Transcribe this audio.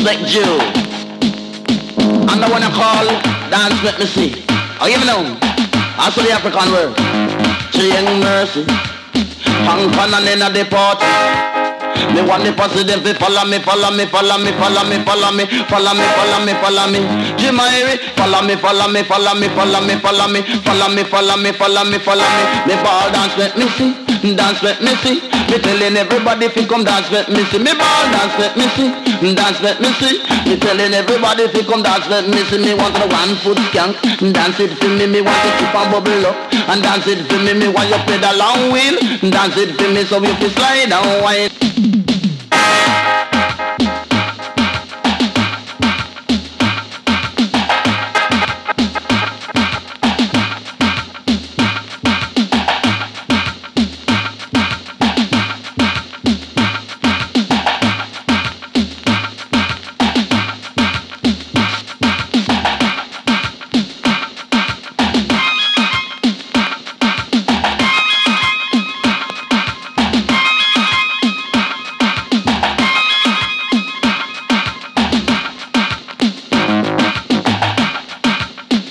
respect you. And the one I call dance let me see. Oh, give me now. Also the African word. Ching mercy. Hang pan and in a deport. Me want the positive, follow me, follow me, follow me, follow me, follow me, follow me, follow me, follow me. Jimairi, follow me, follow me, follow me, follow me, follow me, follow me, follow me, follow me, follow me. Me ball dance, let me see, dance, let me see. Me telling everybody you come dance, let me see. Me ball dance, let me see, dance, let me see. Me telling everybody you come dance, let me see. Me want the one foot skank, dance it for me. Me want to keep on bubble up and dance it for me. Me want you the long wheel, dance it for me so you can slide and wine thank you